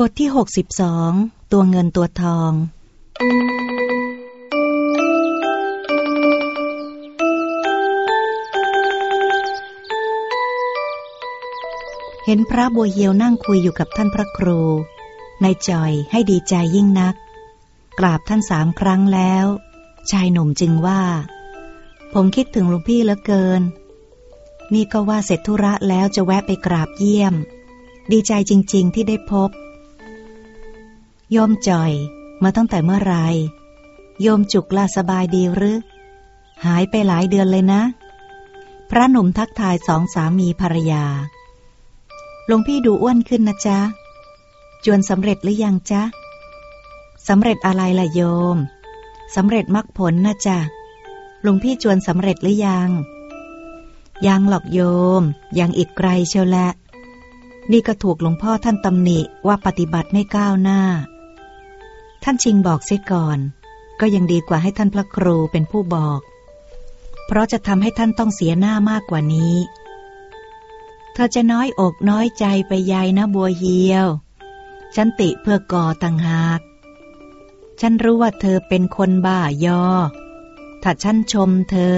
บทที่ 62 ตัวเงินตัวทอง เห็นพระบัวเหียวนั่งคุยอยู่กับท่านพระครูนายจอยให้ดีใจยิ่งนัก กราบท่านสามครั้งแล้ว ชายหนุ่มจึงว่า ผมคิดถึงหลวงพี่เหลือเกิน นี่ก็ว่าเสร็จธุระแล้วจะแวะไปกราบเยี่ยมดีใจจริง ๆ ที่ได้พบ โยมจ่อย มาตั้งแต่เมื่อไรโยมจุกลาสบายดีหรือ หายไปหลายเดือนเลยนะ พระหนุ่มทักทายสองสามีภรรยาหลวงพี่ดูอ้วนขึ้นนะจ๊ะ จวนสำเร็จหรือยังจ๊ะสำเร็จอะไรล่ะโยมสำเร็จมรรคผลนะจ๊ะหลวงพี่จวนสำเร็จหรือยัง ยังหรอกโยม ยังอีกไกลเชียวแหละ นี่ก็ถูกหลวงพ่อท่านตำหนิว่าปฏิบัติไม่ก้าวหน้า ท่านชิงบอกเสียก่อน ก็ยังดีกว่าให้ท่านพระครูเป็นผู้บอก เพราะจะทำให้ท่านต้องเสียหน้ามากกว่านี้ เธอจะน้อยอกน้อยใจไปยายนะบัวเฮียว ฉันติเพื่อก่อต่างหาก ฉันรู้ว่าเธอเป็นคนบ้ายอ ถ้าฉันชมเธอ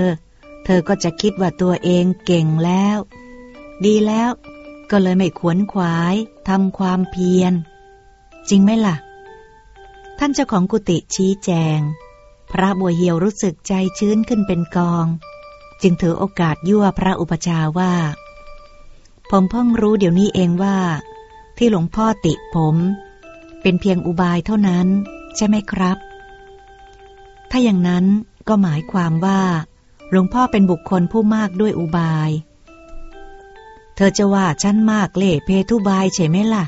เธอก็จะคิดว่าตัวเองเก่งแล้ว ดีแล้วก็เลยไม่ขวนขวายทำความเพียร จริงไหมล่ะ ท่านเจ้าของกุฏิชี้แจง พระบัวเหียวรู้สึกใจชื้นขึ้นเป็นกอง จึงถือโอกาสยั่วพระอุปชาว่า ผมเพิ่งรู้เดี๋ยวนี้เองว่า ที่หลวงพ่อติผม เป็นเพียงอุบายเท่านั้น ใช่ไหมครับ ถ้าอย่างนั้นก็หมายความว่า หลวงพ่อเป็นบุคคลผู้มากด้วยอุบาย เธอจะว่าฉันมากเล่เพทุบายใช่ไหมล่ะ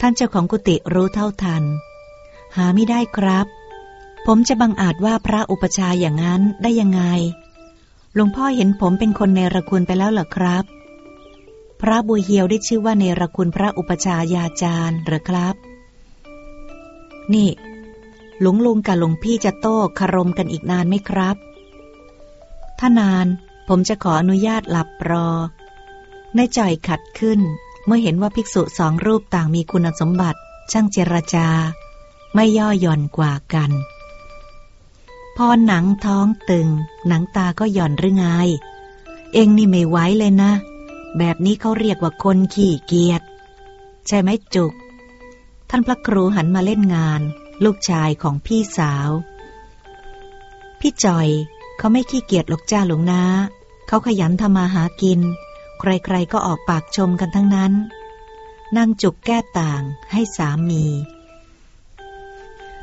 ท่านเจ้าของกุฏิรู้เท่าทัน หาไม่ได้ครับ ผมจะบังอาจว่าพระอุปชาอย่างนั้นได้ยังไง หลวงพ่อเห็นผมเป็นคนเนรคุณไปแล้วเหรอครับ พระบุญเฮียวได้ชื่อว่าเนรคุณพระอุปชายาจารย์หรือครับ นี่ หลวงลุงกับหลวงพี่จะโต้คารมกันอีกนานไหมครับ ถ้านานผมจะขออนุญาตหลับรอ ในจ่อยขัดขึ้น เมื่อเห็นว่าภิกษุสองรูปต่างมีคุณสมบัติ ช่างเจรจา ไม่ย่อหย่อนกว่ากัน พอหนังท้องตึง หนังตาก็หย่อนหรือไง เองนี่ไม่ไหวเลยนะ แบบนี้เขาเรียกว่าคนขี้เกียจใช่ไหมจุก ท่านพระครูหันมาเล่นงาน ลูกชายของพี่สาว พี่จอย เขาไม่ขี้เกียจหรอกจ้าหลวงนาเขาขยันทำมาหากิน ใครๆก็ออกปากชมกันทั้งนั้นนั่งจุกแก้ต่างให้สามี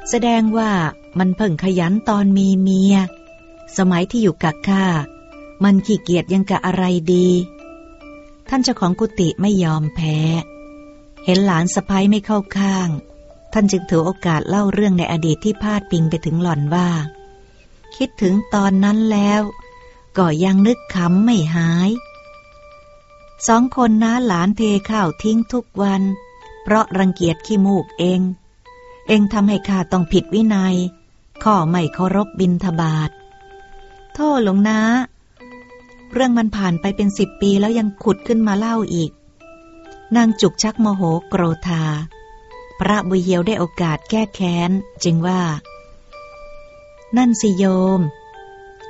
แสดงว่ามันเพิ่งขยันตอนมีเมีย สมัยที่อยู่กับข้า มันขี้เกียจยังกะอะไรดี ท่านเจ้าของกุฏิไม่ยอมแพ้ เห็นหลานสะพ้ยไม่เข้าข้าง ท่านจึงถือโอกาสเล่าเรื่องในอดีตที่พาดพิงไปถึงหล่อนว่า คิดถึงตอนนั้นแล้ว ก็ยังนึกขำไม่หาย สองคนน้าหลานเทข้าวทิ้งทุกวัน เพราะรังเกียจขี้มูกเอง เองทำให้ข้าต้องผิดวินัย ข้อไม่เคารพบินทบาทโทษหลวงนะ เรื่องมันผ่านไปเป็นสิบปีแล้วยังขุดขึ้นมาเล่าอีก นางจุกชักโมโหโกรธา พระบุญเยียวได้โอกาสแก้แค้น จึงว่า นั่นสิโยม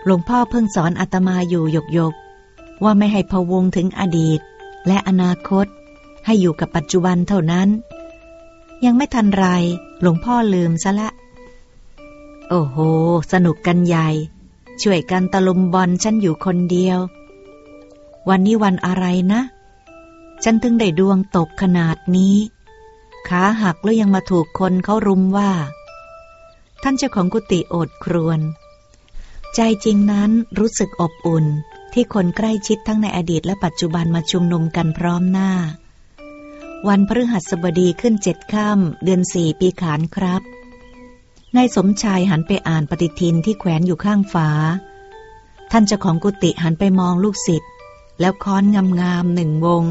หลวงพ่อเพิ่งสอนอาตมาอยู่หยกยกๆว่าไม่ให้พะวงถึงอดีต และอนาคต ให้อยู่กับปัจจุบันเท่านั้น ยังไม่ทันไร หลวงพ่อลืมซะละ โอ้โห สนุกกันใหญ่ ช่วยกันตะลุมบอลฉันอยู่คนเดียว วันนี้วันอะไรนะ ฉันถึงได้ดวงตกขนาดนี้ ขาหักแล้วยังมาถูกคนเขารุมว่า ท่านเจ้าของกุฏิโอดครวน ใจจริงนั้นรู้สึกอบอุ่นที่คนใกล้ชิดทั้งในอดีตและปัจจุบันมาชุมนุมกันพร้อมหน้า วันพฤหัสบดีขึ้นเจ็ดค่ำเดือนสี่ปีขานครับนายสมชายหันไปอ่านปฏิทินที่แขวนอยู่ข้างฝา ท่านเจ้าของกุฏิหันไปมองลูกศิษย์แล้วค้อนงามๆหนึ่งวง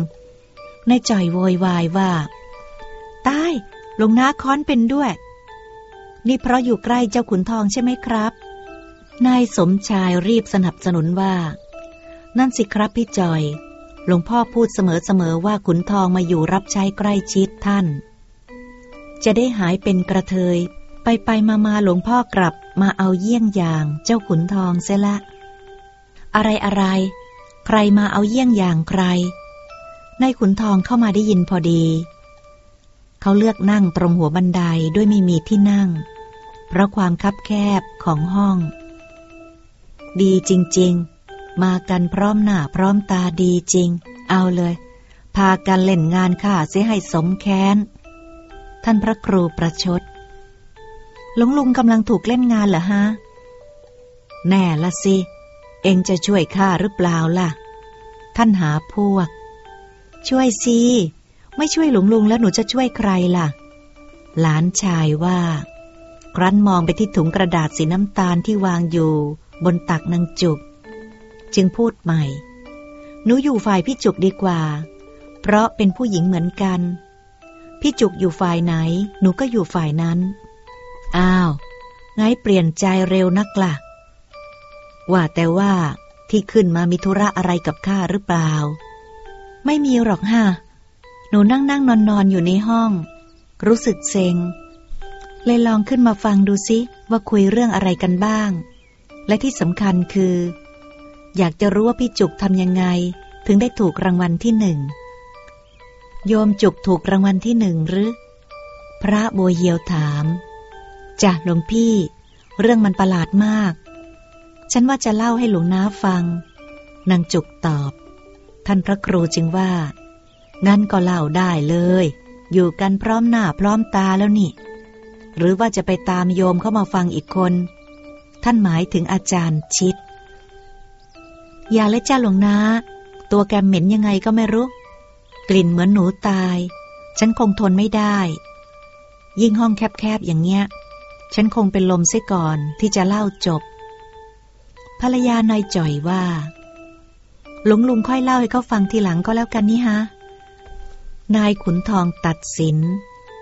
นายจ่อยโวยวายว่าตายลงน้าค้อนเป็นด้วย นี่เพราะอยู่ใกล้เจ้าขุนทองใช่ไหมครับ นายสมชายรีบสนับสนุนว่า นั่นสิครับพี่จอย หลวงพ่อพูดเสมอๆว่าขุนทองมาอยู่รับใช้ใกล้ชิดท่าน จะได้หายเป็นกระเทย ไปไปมามาหลวงพ่อกลับมาเอาเยี่ยงอย่างเจ้าขุนทองเสียละ อะไรอะไร ใครมาเอาเยี่ยงอย่างใคร นายขุนทองเข้ามาได้ยินพอดี เขาเลือกนั่งตรงหัวบันไดด้วยไม่มีที่นั่ง เพราะความคับแคบของห้อง ดีจริง ๆ มากันพร้อมหน้าพร้อมตาดีจริง เอาเลย พากันเล่นงานข้าเสียให้สมแค้น ท่านพระครูประชด หลวงลุงกำลังถูกเล่นงานเหรอฮะ แน่ละสิ เองจะช่วยข้าหรือเปล่าล่ะ ท่านหาพวก ช่วยสิ ไม่ช่วยหลวงลุงแล้วหนูจะช่วยใครล่ะ หลานชายว่า ครั้นมองไปที่ถุงกระดาษสีน้ำตาลที่วางอยู่ บนตักนางจุก จึงพูดใหม่ หนูอยู่ฝ่ายพี่จุกดีกว่า เพราะเป็นผู้หญิงเหมือนกัน พี่จุกอยู่ฝ่ายไหน หนูก็อยู่ฝ่ายนั้น อ้าวไงเปลี่ยนใจเร็วนักละ่ะ ว่าแต่ว่าที่ขึ้นมามีธุระอะไรกับข้าหรือเปล่า ไม่มีหรอกฮะ หนูนั่งนั่งนอนนอนอยู่ในห้อง รู้สึกเซ็ง เลยลองขึ้นมาฟังดูซิว่าคุยเรื่องอะไรกันบ้าง และที่สำคัญคือ อยากจะรู้ว่าพี่จุกทำยังไง ถึงได้ถูกรางวัลที่หนึ่ง โยมจุกถูกรางวัลที่หนึ่งหรือ พระบัวเยียวถามจ้ะหลวงพี่ เรื่องมันประหลาดมาก ฉันว่าจะเล่าให้หลวงน้าฟัง นางจุกตอบ ท่านพระครูจึงว่า งั้นก็เล่าได้เลย อยู่กันพร้อมหน้าพร้อมตาแล้วนี่ หรือว่าจะไปตามโยมเข้ามาฟังอีกคน ท่านหมายถึงอาจารย์ชิด อย่าเลยจ้าหลวงนาตัวแกเหม็นยังไงก็ไม่รู้ กลิ่นเหมือนหนูตาย ฉันคงทนไม่ได้ ยิ่งห้องแคบๆอย่างเงี้ย ฉันคงเป็นลมเสียก่อนที่จะเล่าจบ ภรรยานายจ่อยว่า หลวงลุงค่อยเล่าให้เขาฟังทีหลังก็แล้วกันนี่ฮะ นายขุนทองตัดสิน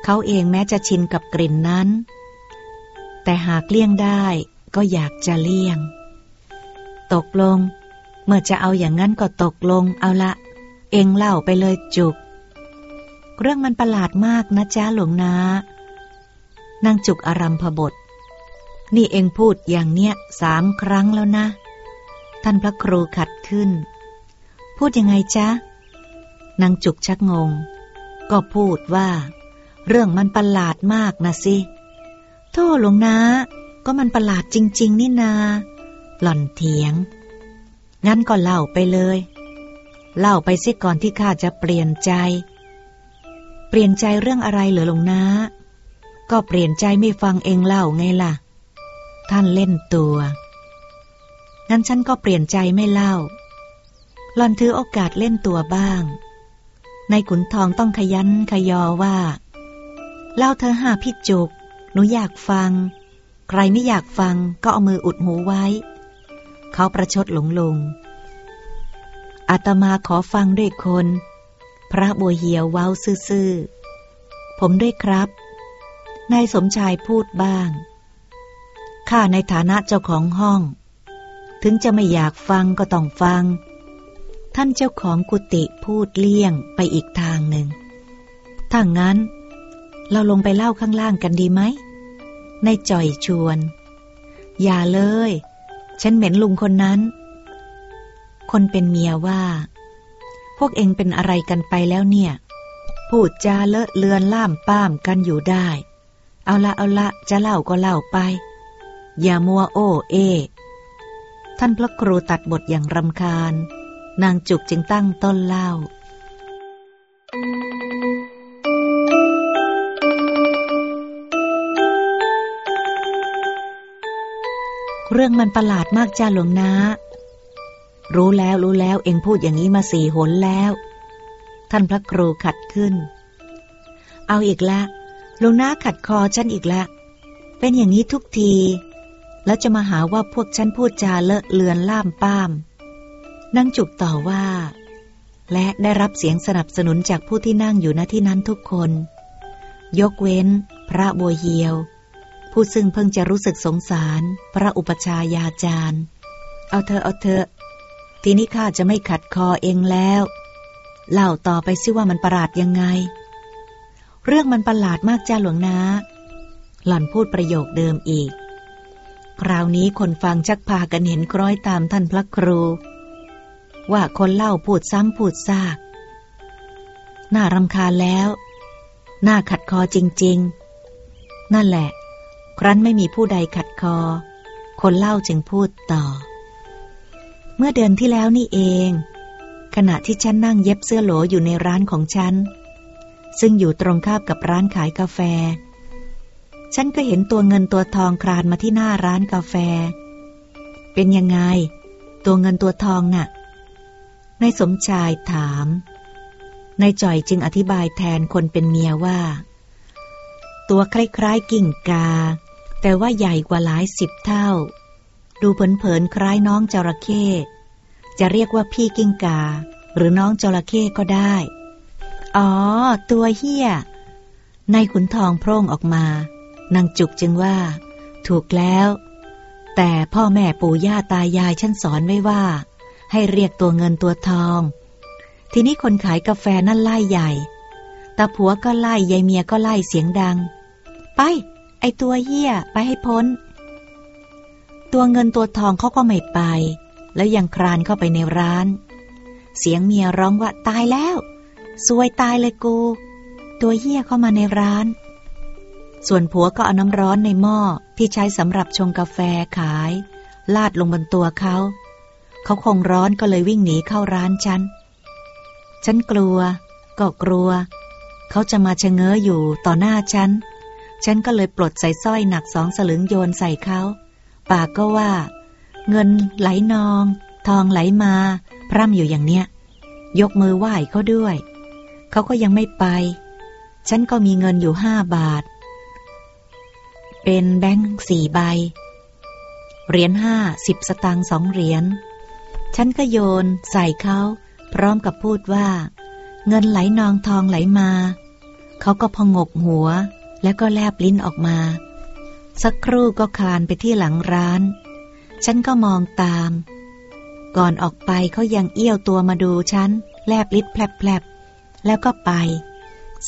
เขาเองแม้จะชินกับกลิ่นนั้น แต่หากเลี่ยงได้ก็อยากจะเลี่ยง ตกลง เมื่อจะเอาอย่างนั้นก็ตกลงเอาละ เองเล่าไปเลยจุก เรื่องมันประหลาดมากนะจ้าหลวงนานางจุกอารัมพบท นี่เองพูดอย่างเนี้ยสามครั้งแล้วนะ ท่านพระครูขัดขึ้น พูดยังไงจ๊ะนางจุกชักงง ก็พูดว่า เรื่องมันประหลาดมากนะสิโทษหลวงนาก็มันประหลาดจริง ๆ นี่นา หล่อนเถียง งั้นก็เล่าไปเลย เล่าไปสิก่อนที่ข้าจะเปลี่ยนใจ เปลี่ยนใจเรื่องอะไรเหรอหลวงนาก็เปลี่ยนใจไม่ฟังเองเล่าไงล่ะ ท่านเล่นตัว งั้นฉันก็เปลี่ยนใจไม่เล่าหลอนถือโอกาสเล่นตัวบ้าง ในขุนทองต้องขยันขยอว่า เล่าเธอหาพี่จุก หนูอยากฟัง ใครไม่อยากฟังก็เอามืออุดหูไว้ เขาประชดหลงลง อาตมาขอฟังด้วยคน พระบัวเหียวเว้าซื่อๆ ผมด้วยครับ นายสมชายพูดบ้าง ข้าในฐานะเจ้าของห้อง ถึงจะไม่อยากฟังก็ต้องฟัง ท่านเจ้าของกุฏิพูดเลี่ยงไปอีกทางหนึ่ง ถ้างั้น เราลงไปเล่าข้างล่างกันดีไหม ในจ่อยชวน อย่าเลย ฉันเหม็นลุงคนนั้น คนเป็นเมียว่า พวกเองเป็นอะไรกันไปแล้วเนี่ย พูดจาเลอะเลือนล่ามป้ามกันอยู่ได้ เอาละเอาละจะเล่าก็เล่าไป อย่ามัวโอ้เอ ท่านพระครูตัดบทอย่างรำคาญ นางจุกจึงตั้งต้นเล่า รื่องมันประหลาดมากจ้าหลวงนารู้แล้วรู้แล้วเองพูดอย่างนี้มาสี่หนแล้ว ท่านพระครูขัดขึ้น เอาอีกล้วลุงนาขัดคอฉันอีกล้วเป็นอย่างนี้ทุกที แล้วจะมาหาว่าพวกฉันพูดจาเลอะเลือนล่ามป้ามนั่งจุกต่อว่า และได้รับเสียงสนับสนุนจากผู้ที่นั่งอยู่ณที่นั้นทุกคน ยกเว้น พระบัวเยียว ผู้ซึ่งเพิ่งจะรู้สึกสงสาร พระอุปชายาจารย์ เอาเธอเอาเธอ ทีนี้ข้าจะไม่ขัดคอเองแล้ว เล่าต่อไปซิว่ามันประหลาดยังไง เรื่องมันประหลาดมากจ้าหลวงนา หล่อนพูดประโยคเดิมอีก คราวนี้คนฟังชักพากันเห็นคล้อยตามท่านพระครู ว่าคนเล่าพูดซ้ำพูดซาก น่ารำคาญแล้ว น่าขัดคอจริง ๆ นั่นแหละ ครั้นไม่มีผู้ใดขัดคอ คนเล่าจึงพูดต่อ เมื่อเดือนที่แล้วนี่เอง ขณะที่ฉันนั่งเย็บเสื้อโหลอยู่ในร้านของฉัน ซึ่งอยู่ตรงข้ามกับร้านขายกาแฟ ฉันก็เห็นตัวเงินตัวทองคลานมาที่หน้าร้านกาแฟ เป็นยังไง ตัวเงินตัวทองน่ะนายสมชายถามนายจ่อยจึงอธิบายแทนคนเป็นเมียว่า ตัวคล้ายๆ กิ่งกา แต่ว่าใหญ่กว่าหลายสิบเท่า ดูเผินๆคล้ายน้องจระเข้จะเรียกว่าพี่กิ้งกา หรือน้องจระเข้ก็ได้ อ๋อ ตัวเฮียนายขุนทองโพร่งออกมานางจุกจึงว่า ถูกแล้ว แต่พ่อแม่ปู่ย่าตายายฉันสอนไว้ว่า ให้เรียกตัวเงินตัวทอง ทีนี้คนขายกาแฟนั่นไล่ใหญ่ตาผัวก็ไล่ยายเมียก็ไล่เสียงดัง ไป ไอตัวเหี้ยไปให้พ้น ตัวเงินตัวทองเขาก็ไม่ไป แล้วยังครานเข้าไปในร้าน เสียงเมียร้องว่าตายแล้วซวยตายเลยกู ตัวเหี้ยเข้ามาในร้าน ส่วนผัวก็เอาน้ำร้อนในหม้อที่ใช้สำหรับชงกาแฟขาย ลาดลงบนตัวเขา เขาคงร้อนก็เลยวิ่งหนีเข้าร้านฉัน ฉันกลัว ก็กลัว เขาจะมาชะเง้ออยู่ต่อหน้าฉัน ฉันก็เลยปลดใส่สร้อยหนักสองสลึงโยนใส่เขาปากก็ว่า เงินไหลนอง ทองไหลมา พร่ำอยู่อย่างเนี้ย ยกมือไหว้เขาด้วย เขาก็ยังไม่ไป ฉันก็มีเงินอยู่ห้าบาท เป็นแบงค์สี่ใบ เหรียญห้าสิบสตางค์สองเหรียญ ฉันก็โยนใส่เขา พร้อมกับพูดว่า เงินไหลนองทองไหลมา เขาก็พงกหัว แล้วก็แลบลิ้นออกมา สักครู่ก็คลานไปที่หลังร้าน ฉันก็มองตาม ก่อนออกไปเขายังเอี้ยวตัวมาดูฉัน แลบลิ้นแผลบๆแล้วก็ไป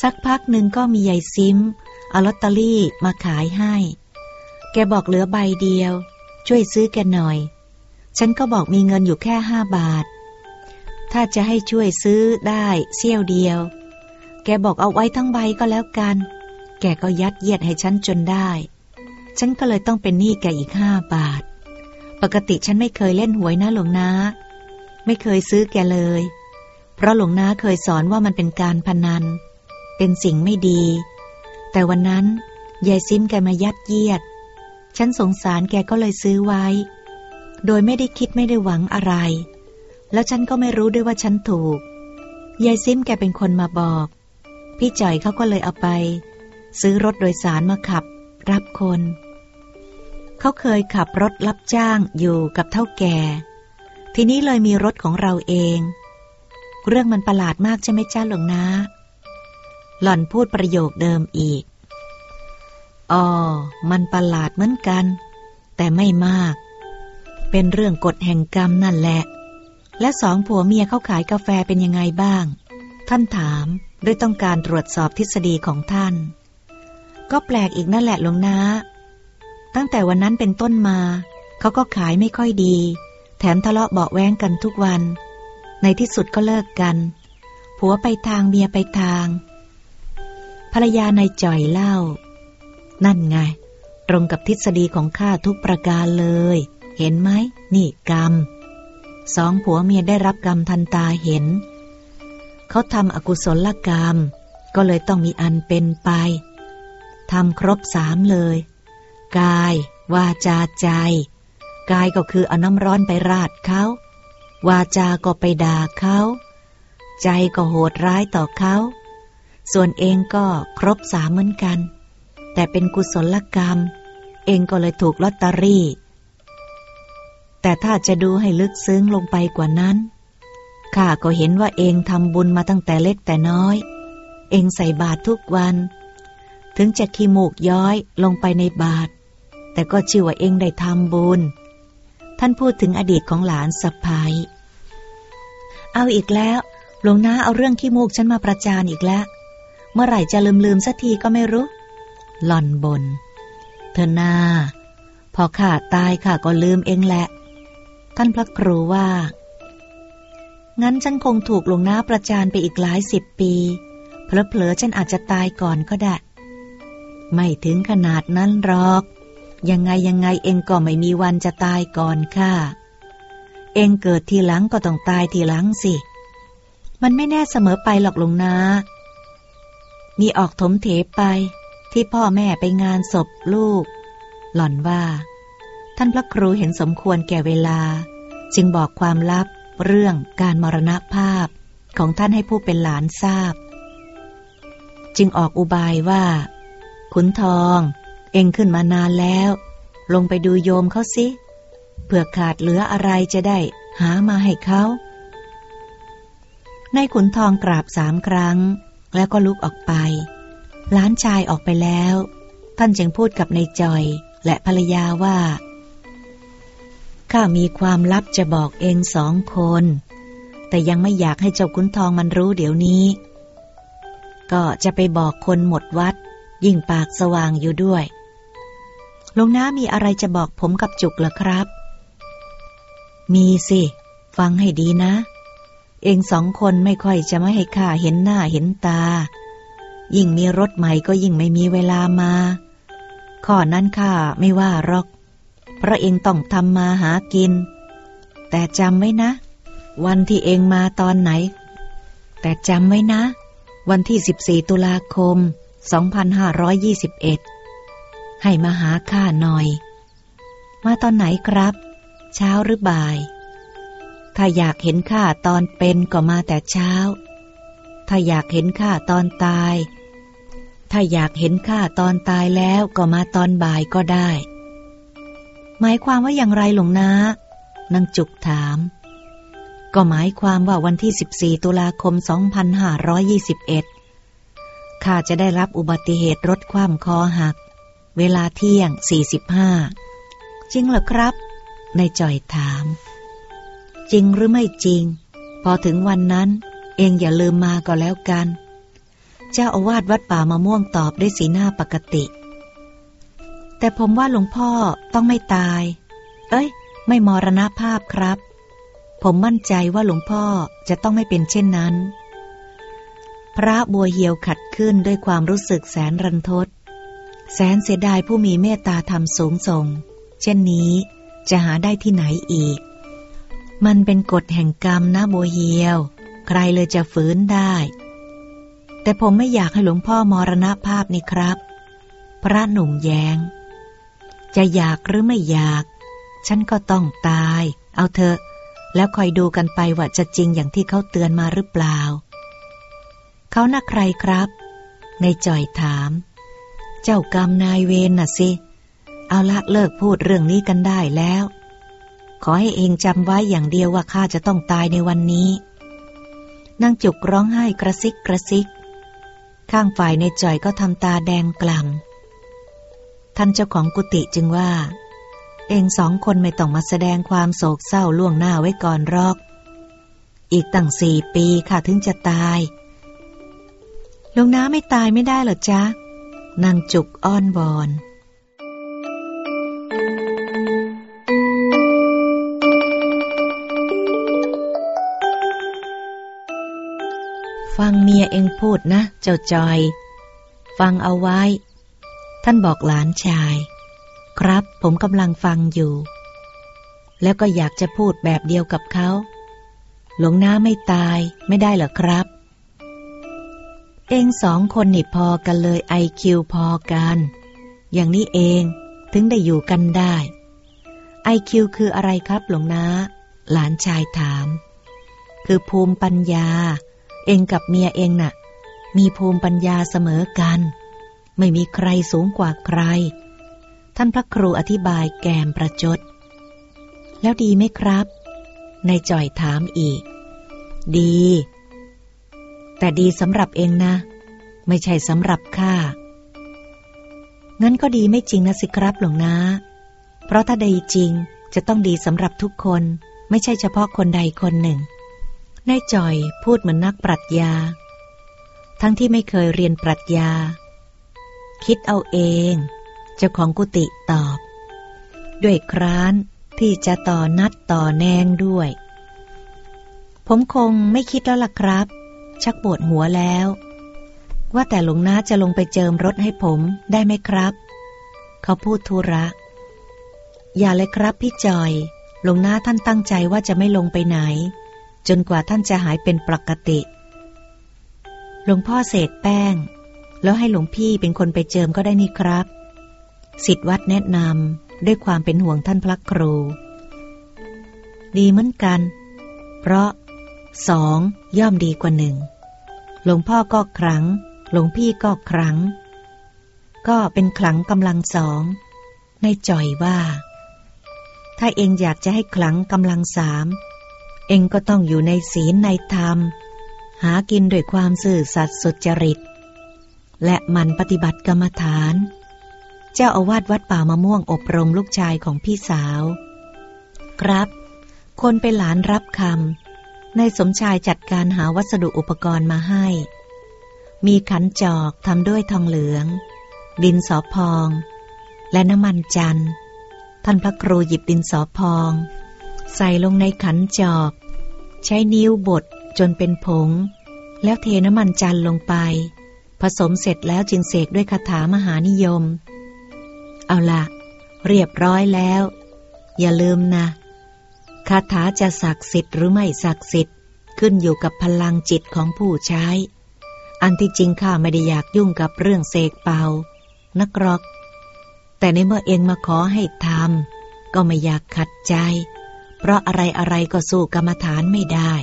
สักพักหนึ่งก็มียายซิมเอาลอตเตอรี่มาขายให้ แกบอกเหลือใบเดียว ช่วยซื้อแกหน่อย ฉันก็บอกมีเงินอยู่แค่ห้าบาท ถ้าจะให้ช่วยซื้อได้เสี้ยวเดียว แกบอกเอาไว้ทั้งใบก็แล้วกัน แกก็ยัดเยียดให้ฉันจนได้ ฉันก็เลยต้องเป็นหนี้แกอีกห้าบาท ปกติฉันไม่เคยเล่นหวยนะหลวงนาไม่เคยซื้อแกเลย เพราะหลวงนาเคยสอนว่ามันเป็นการพนัน เป็นสิ่งไม่ดี แต่วันนั้นยายซิมแกมายัดเยียด ฉันสงสารแกก็เลยซื้อไว้ โดยไม่ได้คิดไม่ได้หวังอะไร แล้วฉันก็ไม่รู้ด้วยว่าฉันถูก ยายซิมแกเป็นคนมาบอก พี่จ่อยเขาก็เลยเอาไป ซื้อรถโดยสารมาขับ รับคน เขาเคยขับรถรับจ้างอยู่กับเท่าแก่ ทีนี้เลยมีรถของเราเอง เรื่องมันประหลาดมากใช่ไหมจ้าหลวงนาหล่อนพูดประโยคเดิมอีกอ๋อมันประหลาดเหมือนกัน แต่ไม่มาก เป็นเรื่องกฎแห่งกรรมนั่นแหละ และสองผัวเมียเขาขายกาแฟเป็นยังไงบ้าง ท่านถามด้วยต้องการตรวจสอบทฤษฎีของท่าน ก็แปลกอีกนั่นแหละหลวงนาตั้งแต่วันนั้นเป็นต้นมา เขาก็ขายไม่ค่อยดี แถมทะเลาะเบาแว้งกันทุกวัน ในที่สุดก็เลิกกัน ผัวไปทางเมียไปทาง ภรรยานายจ่อยเล่า นั่นไง ตรงกับทฤษฎีของข้าทุกประการเลย เห็นไหม นี่กรรม สองผัวเมียได้รับกรรมทันตาเห็น เขาทำอกุศลกรรม ก็เลยต้องมีอันเป็นไป ทำครบสามเลย กาย วาจาใจ กายก็คือเอาน้ำร้อนไปราดเขา วาจาก็ไปด่าเขา ใจก็โหดร้ายต่อเขา ส่วนเองก็ครบสามเหมือนกัน แต่เป็นกุศลกรรม เองก็เลยถูกลอตเตอรี่ แต่ถ้าจะดูให้ลึกซึ้งลงไปกว่านั้นข้าก็เห็นว่าเองทำบุญมาตั้งแต่เล็กแต่น้อย เองใส่บาตรทุกวัน ถึงจะขี้มูกย้อยลงไปในบาตรแต่ก็ชื่อว่าเองได้ทำบุญ ท่านพูดถึงอดีตของหลานสะพ้ายเอาอีกแล้ว หลวงน้าเอาเรื่องขี้มูกฉันมาประจานอีกแล้ว เมื่อไหร่จะลืมลืมสักทีก็ไม่รู้ หล่อนบน เธอนาพอข้าตายข้าก็ลืมเองแหละ ท่านพระครูว่า งั้นฉันคงถูกหลวงน้าประจานไปอีกหลายสิบปี เพลอๆฉันอาจจะตายก่อนก็ได้ ไม่ถึงขนาดนั้นหรอก ยังไงยังไงเองก็ไม่มีวันจะตายก่อนค่ะ เองเกิดทีหลังก็ต้องตายทีหลังสิ มันไม่แน่เสมอไปหรอกหลวงนา มีออกถมเถไปที่พ่อแม่ไปงานศพลูก หล่อนว่า ท่านพระครูเห็นสมควรแก่เวลา จึงบอกความลับเรื่องการมรณภาพของท่านให้ผู้เป็นหลานทราบ จึงออกอุบายว่า ขุนทอง เองขึ้นมานานแล้ว ลงไปดูโยมเขาสิเผื่อขาดเหลืออะไรจะได้หามาให้เขาในขุนทองกราบสามครั้ง แล้วก็ลุกออกไปล้านชายออกไปแล้ว ท่านจึงพูดกับนายจอยและภรรยาว่า ข้ามีความลับจะบอกเองสองคน แต่ยังไม่อยากให้เจ้าขุนทองมันรู้เดี๋ยวนี้ ก็จะไปบอกคนหมดวัด ยิ่งปากสว่างอยู่ด้วยลงน้ามีอะไรจะบอกผมกับจุกเหรอครับ มีสิ ฟังให้ดีนะ เองสองคนไม่ค่อยจะไม่ให้ข้าเห็นหน้าเห็นตา ยิ่งมีรถใหม่ก็ยิ่งไม่มีเวลามา ข้อนั้นข้าไม่ว่าหรอก เพราะเองต้องทำมาหากิน แต่จำไว้นะ วันที่เองมาตอนไหน แต่จำไว้นะ วันที่ 14 ตุลาคม 2521 ให้มาหาข้าหน่อย มาตอนไหนครับ เช้าหรือบ่าย ถ้าอยากเห็นข้าตอนเป็นก็มาแต่เช้า ถ้าอยากเห็นข้าตอนตาย ถ้าอยากเห็นข้าตอนตายแล้วก็มาตอนบ่ายก็ได้ หมายความว่าอย่างไรหลวงนานางจุกถาม ก็หมายความว่าวันที่ 14 ตุลาคม 2521 ข้าจะได้รับอุบัติเหตุรถคว่ำคอหัก เวลาเที่ยง 45 จริงเหรอครับ ในจ่อยถาม จริงหรือไม่จริง พอถึงวันนั้น เองอย่าลืมมาก็แล้วกัน เจ้าอาวาสวัดป่ามะม่วงตอบด้วยสีหน้าปกติ แต่ผมว่าหลวงพ่อต้องไม่ตาย เอ้ย ไม่มรณภาพครับ ผมมั่นใจว่าหลวงพ่อจะต้องไม่เป็นเช่นนั้น พระบัวเหียวขัดขึ้นด้วยความรู้สึกแสนรันทด แสนเสียดายผู้มีเมตตาธรรมสูงส่ง เช่นนี้จะหาได้ที่ไหนอีก มันเป็นกฎแห่งกรรมนะโบเฮียว ใครเลยจะฝืนได้ แต่ผมไม่อยากให้หลวงพ่อมรณภาพนี่ครับ พระหนุ่มแยงจะอยากหรือไม่อยาก ฉันก็ต้องตาย เอาเถอะ แล้วคอยดูกันไปว่าจะจริงอย่างที่เขาเตือนมาหรือเปล่า เขาน่าใครครับ ในจ่อยถาม เจ้ากรรมนายเวรน่ะสิ เอาละเลิกพูดเรื่องนี้กันได้แล้ว ขอให้เองจำไว้อย่างเดียวว่าข้าจะต้องตายในวันนี้ นางจุกร้องไห้กระซิกกระซิก ข้างฝ่ายในจ่อยก็ทำตาแดงกล่ำ ท่านเจ้าของกุฏิจึงว่า เองสองคนไม่ต้องมาแสดงความโศกเศร้าล่วงหน้าไว้ก่อนรอก อีกตั้งสี่ปีข้าถึงจะตาย ลุงน้าไม่ตายไม่ได้หรอจ๊ะ นางจุกอ้อนบอนฟังเมียเองพูดนะ เจ้าจอย ฟังเอาไว้ ท่านบอกหลานชาย ครับผมกำลังฟังอยู่ แล้วก็อยากจะพูดแบบเดียวกับเขา หลวงน้าไม่ตายไม่ได้เหรอครับ เองสองคนนี่พอกันเลยไอคิวพอกัน อย่างนี้เองถึงได้อยู่กันได้ไอคิวคืออะไรครับหลวงน้าหลานชายถาม คือภูมิปัญญา เองกับเมียเองนะ่ะ มีภูมิปัญญาเสมอกัน ไม่มีใครสูงกว่าใคร ท่านพระครูอธิบายแกมประจด แล้วดีไหมครับนายจ่อยถามอีก ดี แต่ดีสำหรับเองนะ ไม่ใช่สำหรับข้า งั้นก็ดีไม่จริงนะสิครับหลวงนะ เพราะถ้าดีจริงจะต้องดีสำหรับทุกคน ไม่ใช่เฉพาะคนใดคนหนึ่งนายจอยพูดเหมือนนักปรัชญา ทั้งที่ไม่เคยเรียนปรัชญา คิดเอาเอง เจ้าของกุฏิตอบ ด้วยคร้านที่จะต่อนัดต่อแนงด้วย ผมคงไม่คิดแล้วล่ะครับ ชักปวดหัวแล้ว ว่าแต่หลวงนาจะลงไปเจิมรถให้ผมได้ไหมครับ เขาพูดทุระ อย่าเลยครับพี่จอย หลวงนาท่านตั้งใจว่าจะไม่ลงไปไหน จนกว่าท่านจะหายเป็นปกติ หลวงพ่อเศษแป้ง แล้วให้หลวงพี่เป็นคนไปเจิมก็ได้นี่ครับสิทธวัดแนะนำด้วยความเป็นห่วงท่านพระครู ดีเหมือนกัน เพราะสอง ย่อมดีกว่าหนึ่ง หลวงพ่อก็ครั้ง หลวงพี่ก็ครั้ง ก็เป็นครั้งกำลังสอง ในจ่อยว่า ถ้าเองอยากจะให้ครั้งกำลังสาม เองก็ต้องอยู่ในศีลในธรรม หากินด้วยความสื่อสัตย์สุจริต และมันปฏิบัติกรรมฐาน เจ้าอาวาสวัดป่ามะม่วงอบรมลูกชายของพี่สาว ครับ คนเป็นหลานรับคำ นายสมชายจัดการหาวัสดุอุปกรณ์มาให้ มีขันจอกทำด้วยทองเหลือง ดินสอพอง และน้ำมันจันทร์ ท่านพระครูหยิบดินสอพอง ใส่ลงในขันจอก ใช้นิ้วบดจนเป็นผง แล้วเทน้ำมันจันทร์ลงไป ผสมเสร็จแล้วจึงเสกด้วยคาถามหานิยม เอาละเรียบร้อยแล้ว อย่าลืมนะ คาถาจะศักดิ์สิทธิ์หรือไม่ศักดิ์สิทธิ์ขึ้นอยู่กับพลังจิตของผู้ใช้ อันที่จริงข้าไม่ได้อยากยุ่งกับเรื่องเสกเป่า นักรอก แต่ในเมื่อเองมาขอให้ทำก็ไม่อยากขัดใจ เพราะอะไรอะไรก็สู้กรรมฐานไม่ได้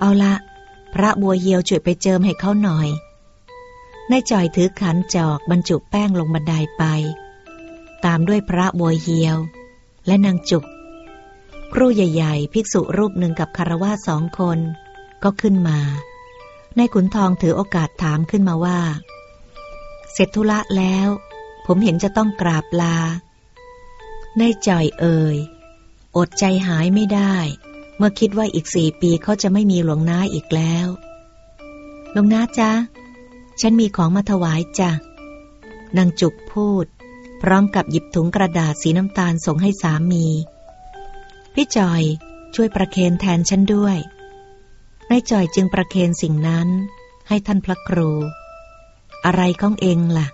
เอาละ พระบัวเหียวช่วยไปเจิมให้เขาหน่อยนายจ่อยถือขันจอกบรรจุแป้งลงบันไดไป ตามด้วยพระบัวเหียว และนางจุก ครูใหญ่ ๆ ภิกษุรูปหนึ่งกับคารวาสองคน ก็ขึ้นมา ในขุนทองถือโอกาสถามขึ้นมาว่า เสร็จธุระแล้ว ผมเห็นจะต้องกราบลา ในจ่อยเอ่ย อดใจหายไม่ได้ เมื่อคิดว่าอีกสี่ปีเขาจะไม่มีหลวงน้าอีกแล้วหลวงน้าจ๊ะ ฉันมีของมาถวายจ้ะ นางจุกพูด พร้อมกับหยิบถุงกระดาษสีน้ำตาลส่งให้สามี พี่จอยช่วยประเคนแทนฉันด้วยนายจอยจึงประเคนสิ่งนั้น ให้ท่านพระครู อะไรของเองล่ะ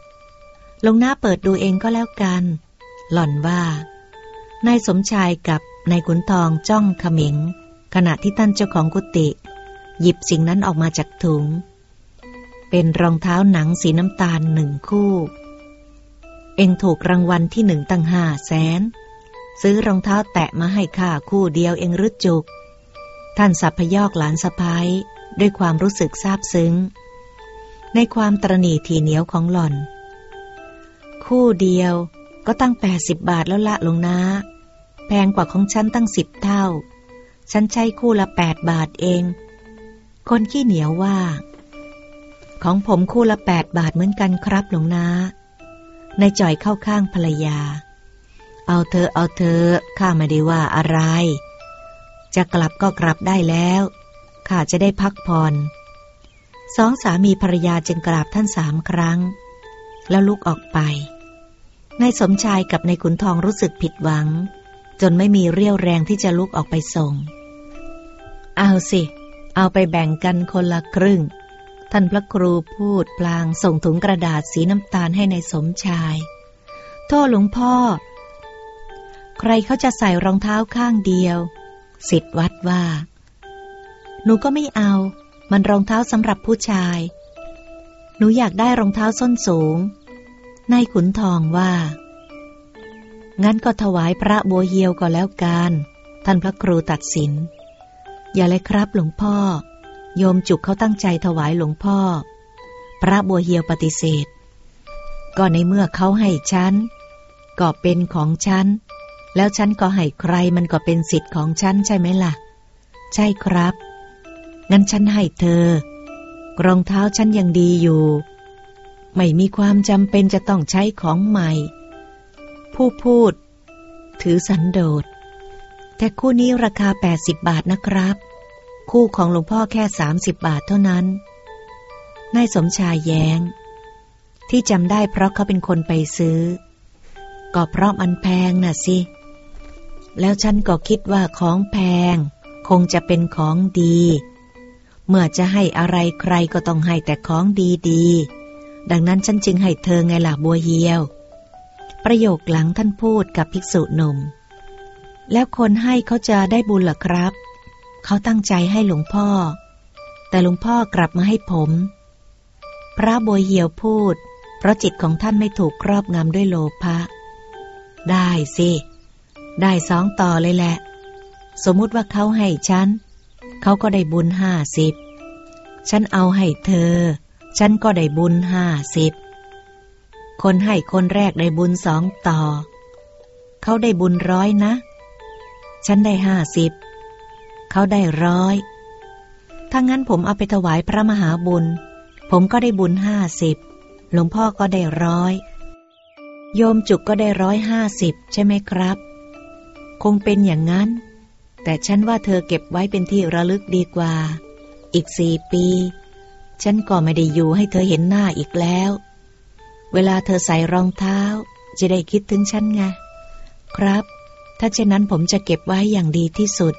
ลงหน้าเปิดดูเองก็แล้วกัน หล่อนว่านายสมชายกับนายขุนทองจ้องขม็งขณะที่ท่านเจ้าของกุฏิหยิบสิ่งนั้นออกมาจากถุง เป็นรองเท้าหนังสีน้ำตาลหนึ่งคู่ เองถูกรางวัลที่หนึ่งตั้งห้าแสน ซื้อรองเท้าแตะมาให้ข้าคู่เดียวเองรึจุก ท่านสัพพยอกหลานสะพ้ายด้วยความรู้สึกซาบซึ้ง ในความตรณีทีเหนียวของหล่อน คู่เดียวก็ตั้งแปดสิบบาทแล้วละลงนะ แพงกว่าของฉันตั้งสิบเท่า ฉันใช้คู่ละแปดบาทเอง คนขี้เหนียวว่า ของผมคู่ละแปดบาทเหมือนกันครับหลวงนาในจ่อยเข้าข้างภรรยา เอาเธอเอาเธอข้าไม่ได้ว่าอะไร จะกลับก็กลับได้แล้วข้าจะได้พักผ่อนสองสามีภรรยาจึงกราบท่านสามครั้ง แล้วลุกออกไปนายสมชายกับนายขุนทองรู้สึกผิดหวัง จนไม่มีเรี่ยวแรงที่จะลุกออกไปส่ง เอาสิ เอาไปแบ่งกันคนละครึ่ง ท่านพระครูพูดพลางส่งถุงกระดาษสีน้ำตาลให้ในายสมชาย โทษหลวงพ่อ ใครเขาจะใส่รองเท้าข้างเดียว สิทธวัดว่า หนูก็ไม่เอา มันรองเท้าสำหรับผู้ชาย หนูอยากได้รองเท้าส้นสูง นายขุนทองว่า งั้นก็ถวายพระบัวเฮียวก็แล้วกัน ท่านพระครูตัดสิน อย่าเลยครับหลวงพ่อ โยมจุกเขาตั้งใจถวายหลวงพ่อ พระบัวเฮียวปฏิเสธ ก็ในเมื่อเขาให้ฉันก็เป็นของฉัน แล้วฉันก็ให้ใครมันก็เป็นสิทธิ์ของฉันใช่ไหมล่ะ ใช่ครับ งั้นฉันให้เธอ รองเท้าฉันยังดีอยู่ ไม่มีความจำเป็นจะต้องใช้ของใหม่ ผู้พูด ถือสันโดษ แต่คู่นี้ราคา 80 บาทนะครับ คู่ของหลวงพ่อแค่ 30 บาทเท่านั้น นายสมชายแยง้ง ที่จำได้เพราะเขาเป็นคนไปซื้อ ก็เพราะมันแพงน่ะสิ แล้วฉันก็คิดว่าของแพง คงจะเป็นของดี เมื่อจะให้อะไรใครก็ต้องให้แต่ของดีๆ ดังนั้นฉันจึงให้เธอไงล่ะบัวเหียว ประโยคหลังท่านพูดกับภิกษุหนุ่ม แล้วคนให้เขาจะได้บุญหรอครับ เขาตั้งใจให้หลวงพ่อ แต่หลวงพ่อกลับมาให้ผม พระบัวเหียวพูด เพราะจิตของท่านไม่ถูกครอบงำด้วยโลภะได้สิ ได้สองต่อเลยแหละ สมมุติว่าเขาให้ฉัน เขาก็ได้บุญห้าสิบ ฉันเอาให้เธอ ฉันก็ได้บุญห้าสิบ คนให้คนแรกได้บุญสองต่อ เขาได้บุญร้อยนะ ฉันได้ห้าสิบ เขาได้ร้อยถ้างั้นผมเอาไปถวายพระมหาบุญ ผมก็ได้บุญห้าสิบ หลวงพ่อก็ได้ร้อย โยมจุกก็ได้ร้อยห้าสิบใช่ไหมครับ คงเป็นอย่างนั้น แต่ฉันว่าเธอเก็บไว้เป็นที่ระลึกดีกว่า อีกสี่ปี ฉันก็ไม่ได้อยู่ให้เธอเห็นหน้าอีกแล้ว เวลาเธอใส่รองเท้า จะได้คิดถึงฉันไง ครับ ถ้าเช่นนั้นผมจะเก็บไว้อย่างดีที่สุด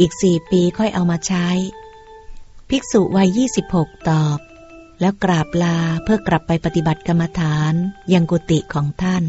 อีกสี่ปีค่อยเอามาใช้ ภิกษุวัยยี่สิบหกตอบ แล้วกราบลาเพื่อกลับไปปฏิบัติกรรมฐานยังกุฏิของท่าน